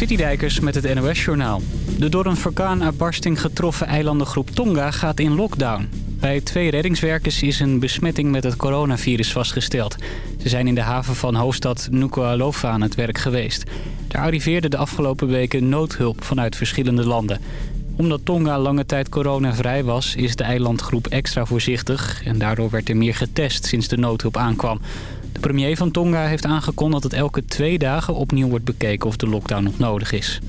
Citydijkers met het NOS-journaal. De door een vulkaanuitbarsting getroffen eilandengroep Tonga gaat in lockdown. Bij twee reddingswerkers is een besmetting met het coronavirus vastgesteld. Ze zijn in de haven van hoofdstad Nuku'alofa aan het werk geweest. Daar arriveerde de afgelopen weken noodhulp vanuit verschillende landen. Omdat Tonga lange tijd coronavrij was, is de eilandgroep extra voorzichtig... en daardoor werd er meer getest sinds de noodhulp aankwam. De premier van Tonga heeft aangekondigd dat elke twee dagen opnieuw wordt bekeken of de lockdown nog nodig is.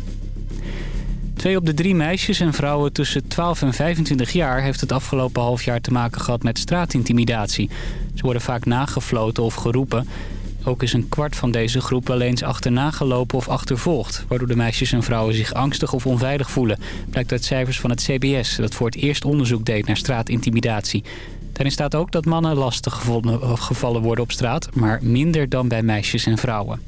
Twee op de drie meisjes en vrouwen tussen 12 en 25 jaar... heeft het afgelopen half jaar te maken gehad met straatintimidatie. Ze worden vaak nagefloten of geroepen. Ook is een kwart van deze groep wel eens achterna gelopen of achtervolgd... waardoor de meisjes en vrouwen zich angstig of onveilig voelen. Blijkt uit cijfers van het CBS dat voor het eerst onderzoek deed naar straatintimidatie. Daarin staat ook dat mannen lastig gevallen worden op straat... maar minder dan bij meisjes en vrouwen.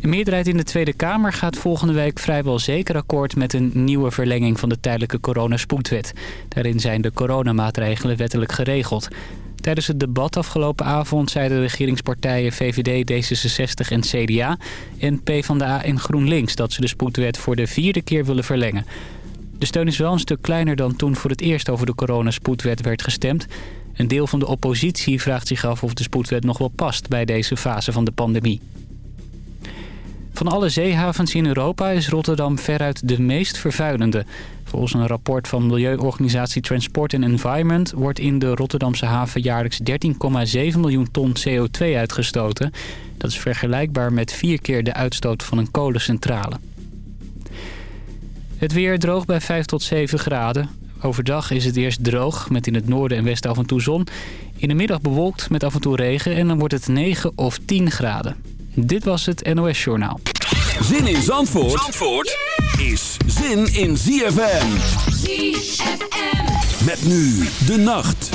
Een meerderheid in de Tweede Kamer gaat volgende week vrijwel zeker akkoord met een nieuwe verlenging van de tijdelijke coronaspoedwet. Daarin zijn de coronamaatregelen wettelijk geregeld. Tijdens het debat afgelopen avond zeiden de regeringspartijen VVD, D66 en CDA en PvdA en GroenLinks dat ze de spoedwet voor de vierde keer willen verlengen. De steun is wel een stuk kleiner dan toen voor het eerst over de coronaspoedwet werd gestemd. Een deel van de oppositie vraagt zich af of de spoedwet nog wel past bij deze fase van de pandemie. Van alle zeehavens in Europa is Rotterdam veruit de meest vervuilende. Volgens een rapport van milieuorganisatie Transport and Environment... wordt in de Rotterdamse haven jaarlijks 13,7 miljoen ton CO2 uitgestoten. Dat is vergelijkbaar met vier keer de uitstoot van een kolencentrale. Het weer droog bij 5 tot 7 graden. Overdag is het eerst droog, met in het noorden en westen af en toe zon. In de middag bewolkt met af en toe regen en dan wordt het 9 of 10 graden. Dit was het NOS Journaal. Zin in Zandvoort, Zandvoort is zin in ZFM. ZFM. Met nu de nacht.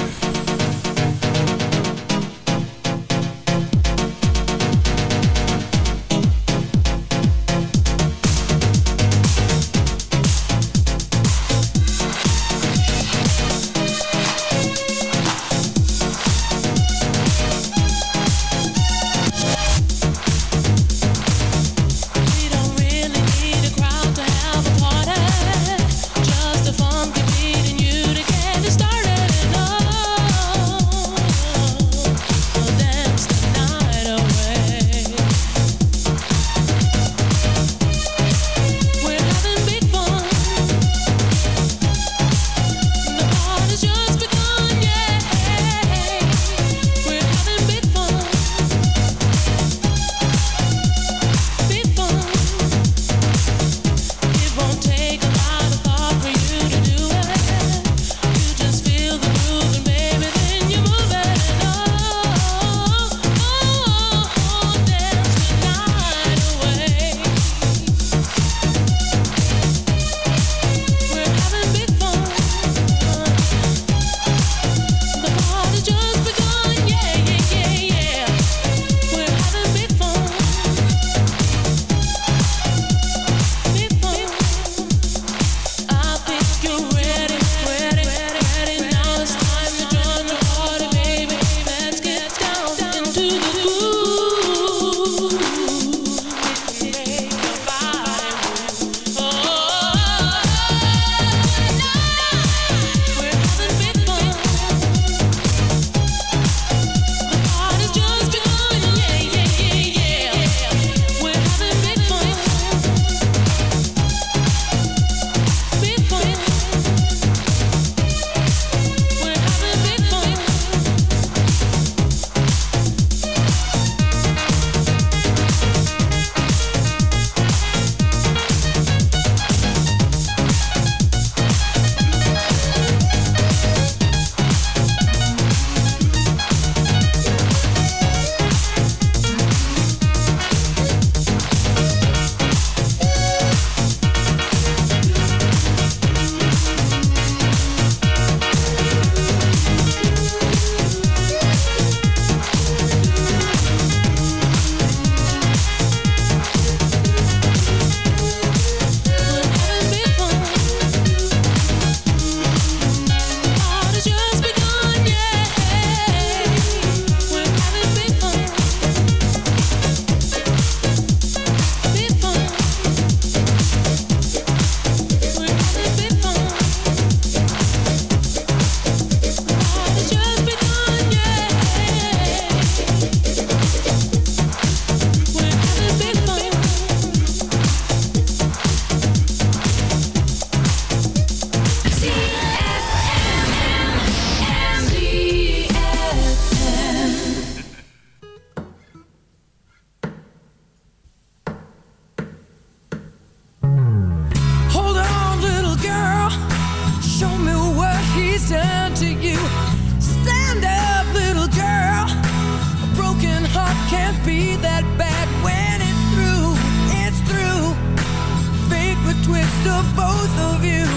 to you. Stand up, little girl. A broken heart can't be that bad when it's through. It's through. Fate would twist of both of you.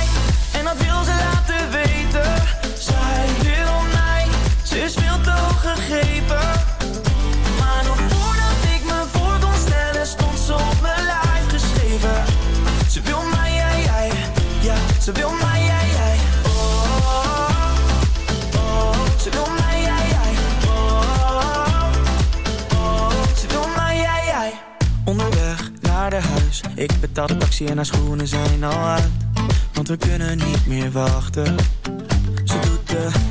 Maar nog voordat ik me voorkom stellen, stond ze op mijn lijf geschreven. Ze wil mij, ja, ze wil mij, oh, ze wil mij, oh, ze wil mij, oh. Onderweg naar de huis, ik betaal de taxi en haar schoenen zijn al uit, want we kunnen niet meer wachten. Ze doet de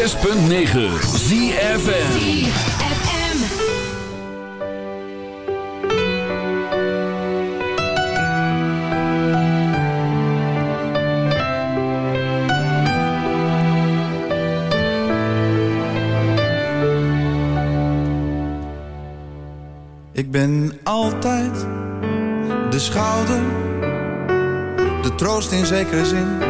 106.9 ZFN Ik ben altijd de schouder, de troost in zekere zin.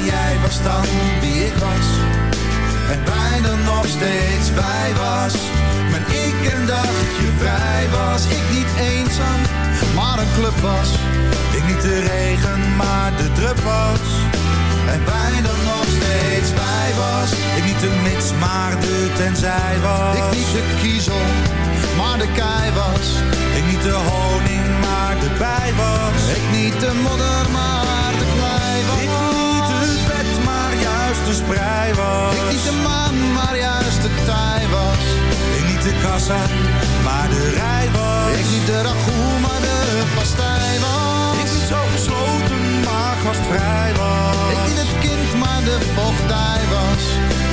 En jij was dan wie ik was. En wij dan nog steeds wij was. Mijn ik een dagje vrij was. Ik niet eenzaam, maar een club was. Ik niet de regen, maar de drup was. En wij dan nog steeds wij was. Ik niet de mits, maar de tenzij was. Ik niet de kiezel, maar de kei was. Ik niet de honing, maar de bij was. Ik niet de modder, maar de klei was. Was. Ik niet de maan, maar juist de tij was. Ik niet de kassa, maar de rij was. Ik niet de ragout, maar de pastij was. Ik niet zo gesloten, maar gastvrij was. Ik niet het kind, maar de vochtdij was.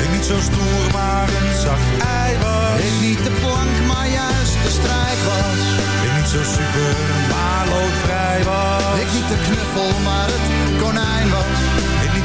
Ik niet zo stoer, maar een zacht ei was. Ik niet de plank, maar juist de strijk was. Ik niet zo super, maar loodvrij was. Ik niet de knuffel, maar het konijn was.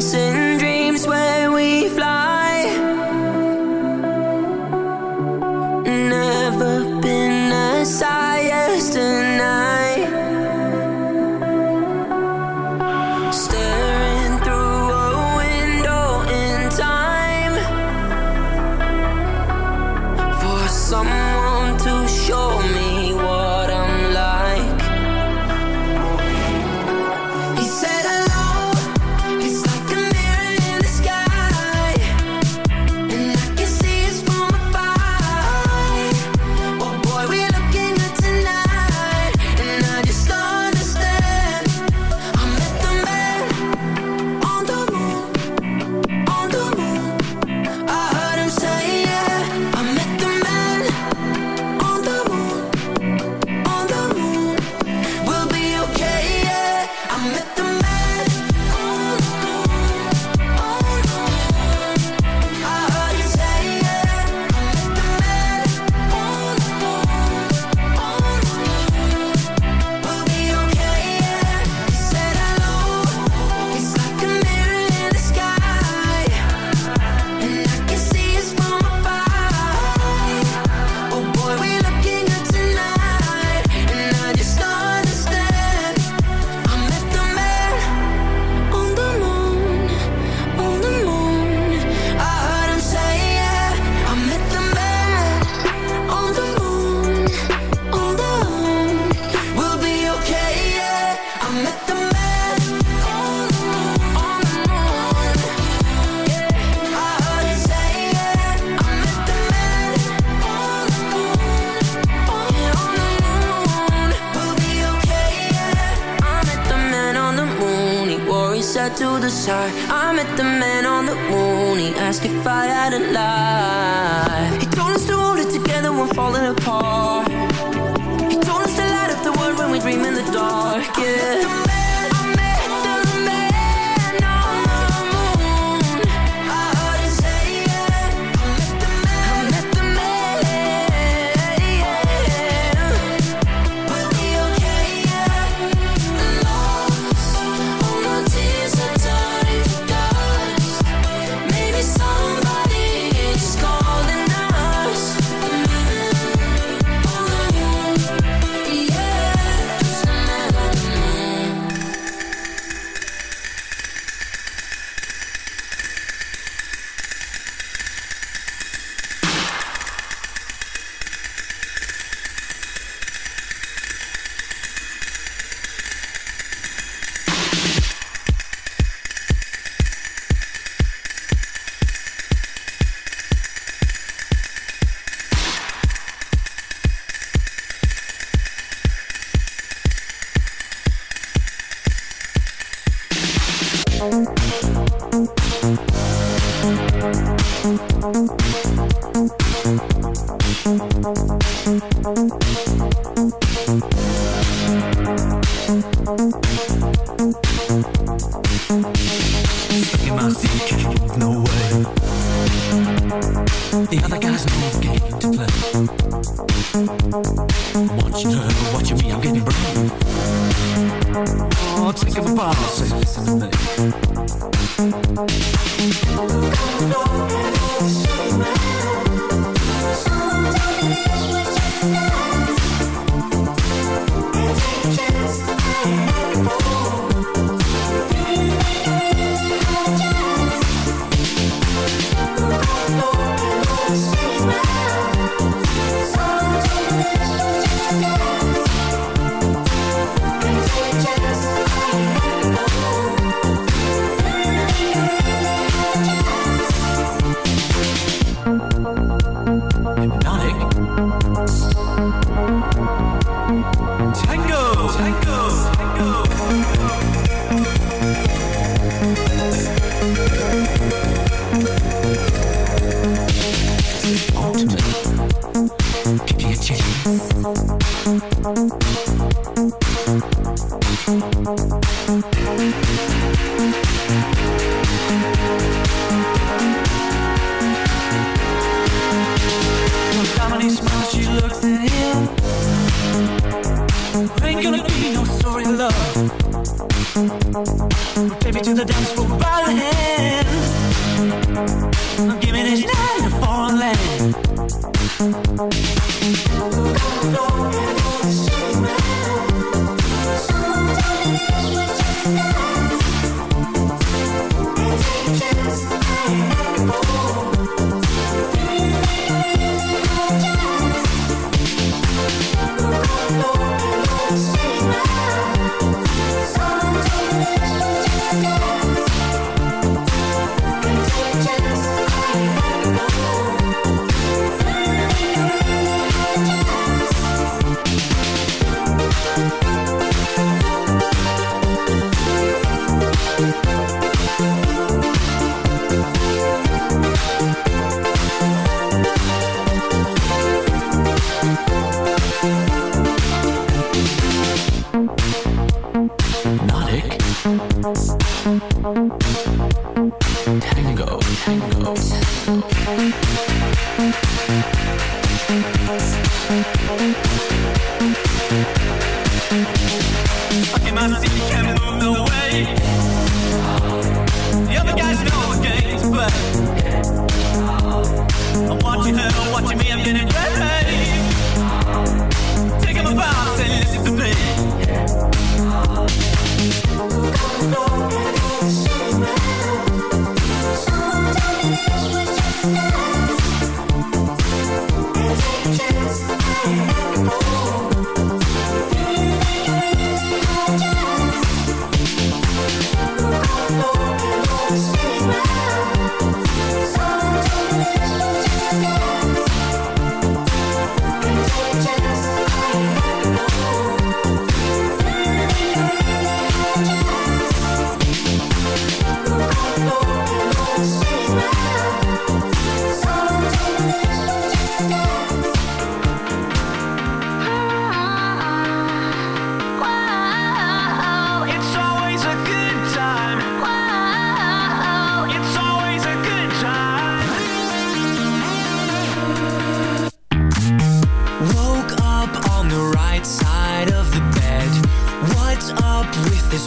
differences to the side. I met the man on the moon. He asked if I had a lie. He told us to hold it together when falling apart. He told us to light up the world when we dream in the dark. Yeah. dat ik het bepalen zeg. Nee.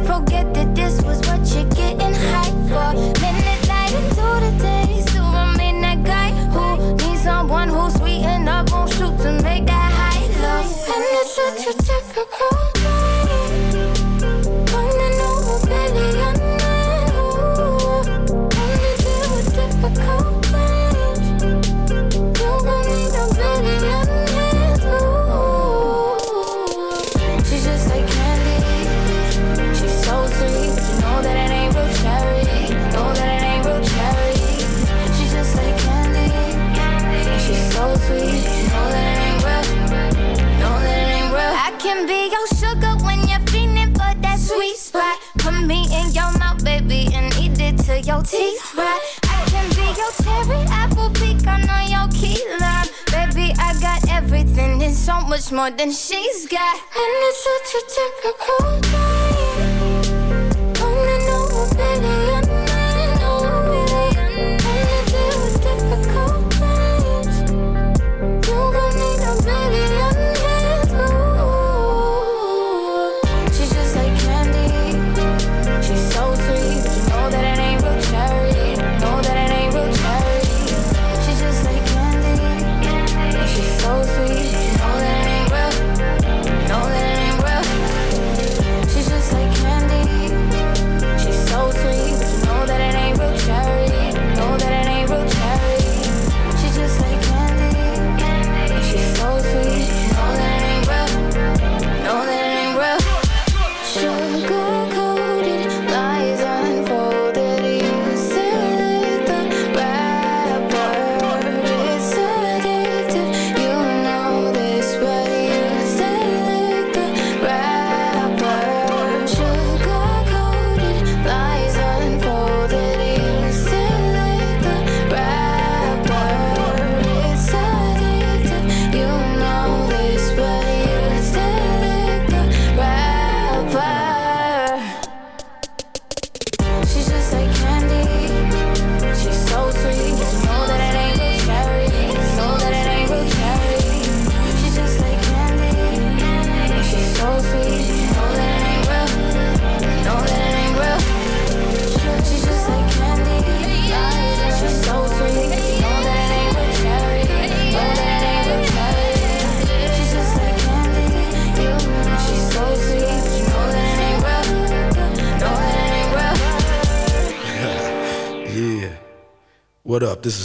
forget that this was what you're getting hype for. Midnight into the day, still remain that guy who needs someone who's sweet enough, shoot to make that high love. And it's such a typical. Much more than she's got. And it's such a typical night. Coming over, baby,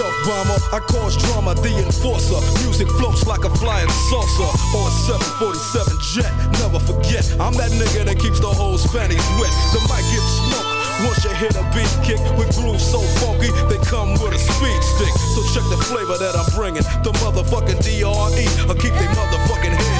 Stealth bomber, I cause drama, the enforcer. Music floats like a flying saucer or a 747 jet. Never forget, I'm that nigga that keeps the whole panties wet. The mic gets smoked. Once you hit a beat kick with grooves so funky, they come with a speed stick. So check the flavor that I'm bringing. The motherfucking DRE, I keep they motherfucking heads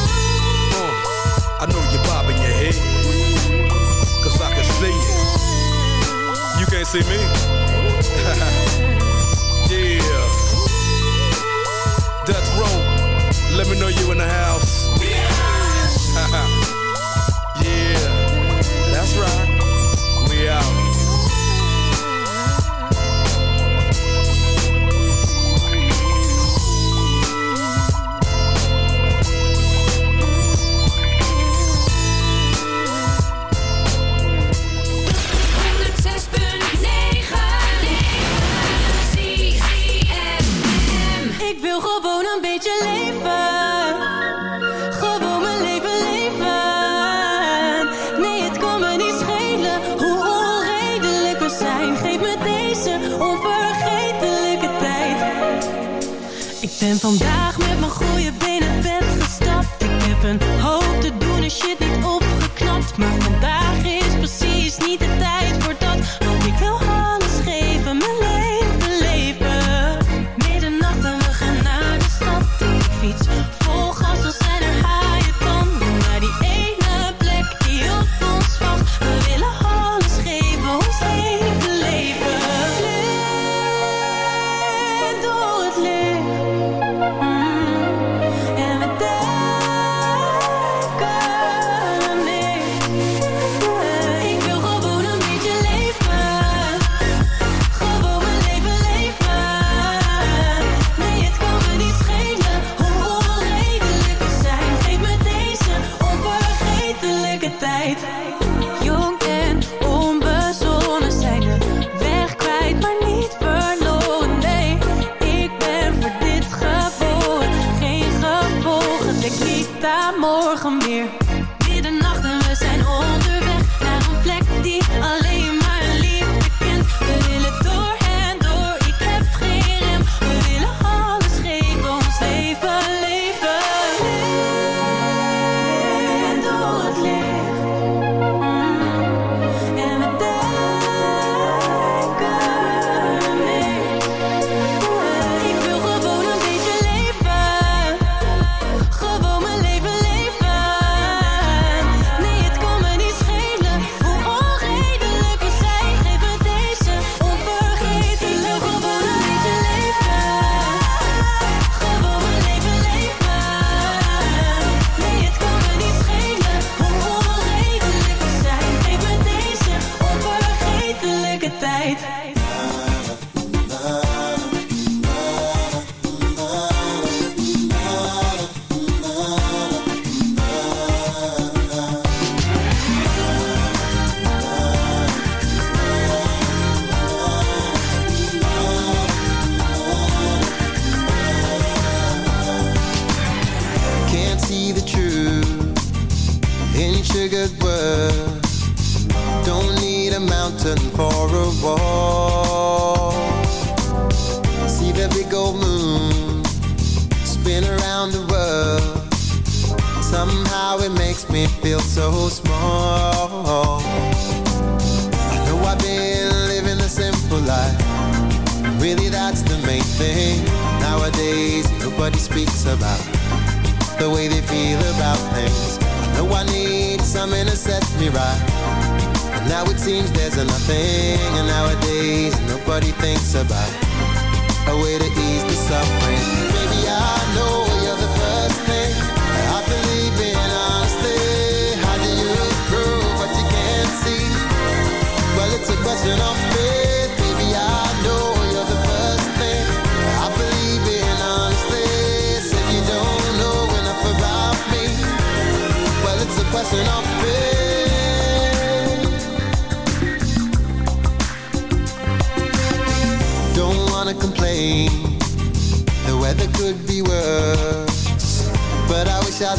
I know you're bobbing your head. Cause I can see you. You can't see me. yeah. Death row. Let me know you in the house.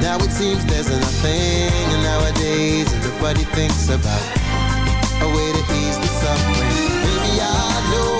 Now it seems there's nothing And nowadays everybody thinks about. A way to ease the suffering. Maybe I know